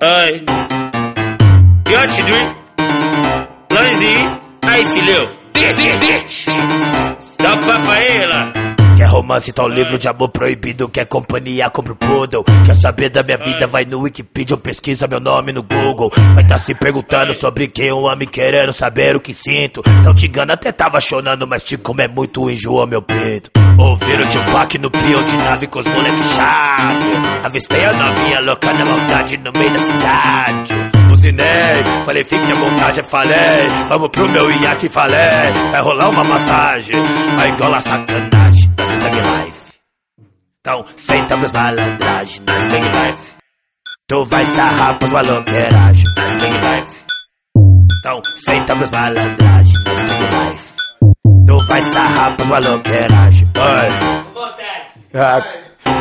Ai. Yacht Dream. Lanzi. Aí, filhão. Bitch. Dá um papo aí, lá. Quer romance, tá o livro de amor proibido. Quer companhia, compra o poodle. Quer saber da minha vida, vai no Wikipedia ou pesquisa meu nome no Google. Vai tá se perguntando sobre quem eu amo e querendo saber o que sinto. Não te engano, até tava chorando, mas te como é muito enjoa meu peito. Ouviram tio Pac no peão de nave com os moleque chave. Avistei a novinha louca na maldade no meio da cidade. Buzinei, falei fique à vontade, falei. Vamos pro meu iate, falei. Vai rolar uma massagem, vai gola sacanagem. Nós é Thug Life. Então, senta pros malandragem, nós Thug Life. Tu vai sarrar pros maloqueiragem, nós Thug Life. Então, senta pros malandragem. Tu vai sarrar pros maloqueiragem. Oi. Ah,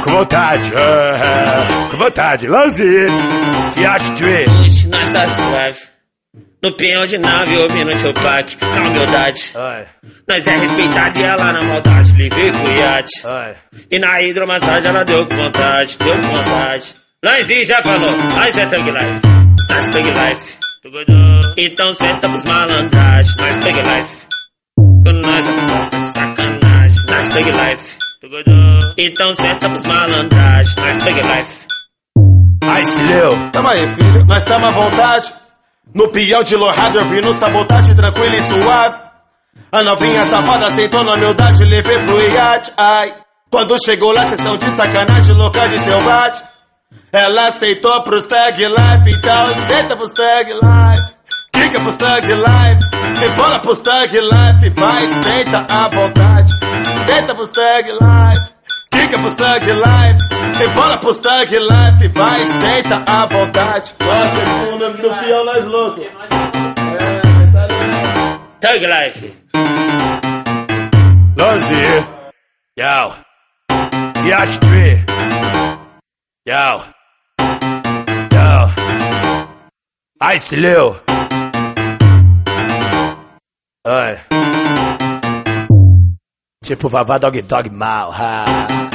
com vontade, ah, com vontade. Lanzi, Yacht Tree. Ixi, nós tá suave. No pinhão de nave, ouvindo tio Pac. Na humildade. Oi, Nós é respeitado e ela na maldade. Levei com iate. E na hidromassagem ela deu com vontade, deu com vontade. Lanzi já falou, nós é Thug Life. Nós Thug Life. Então senta pros malandragem, nós Thug Life. De sacanagem, nós Thug Life. Então senta pros malandragem, nós Thug Life. Se leu. Tamo aí, filho, nós tamo à vontade. No pião de Lorrado, no sabotagem, tranquilo e suave. A novinha safada sentou na humildade, levei pro iate, ai. Quando chegou lá, sessão de sacanagem, louca de selvagem. Ela aceitou pros tag life, então senta pros tag life. Fica pros tag life, rebola pros tag life, vai, senta à vontade. Senta pros tag life. Fica pros tag life, rebola pros tag life, vai, senta à vontade. Bota no, no pião nós louco. É, tá ligado. Thug Life. Lanzi. Yo. Yacht Tree. Yo. Yo. Se leu. Oi. Tipo Vavá Dog Dog Mal, ha.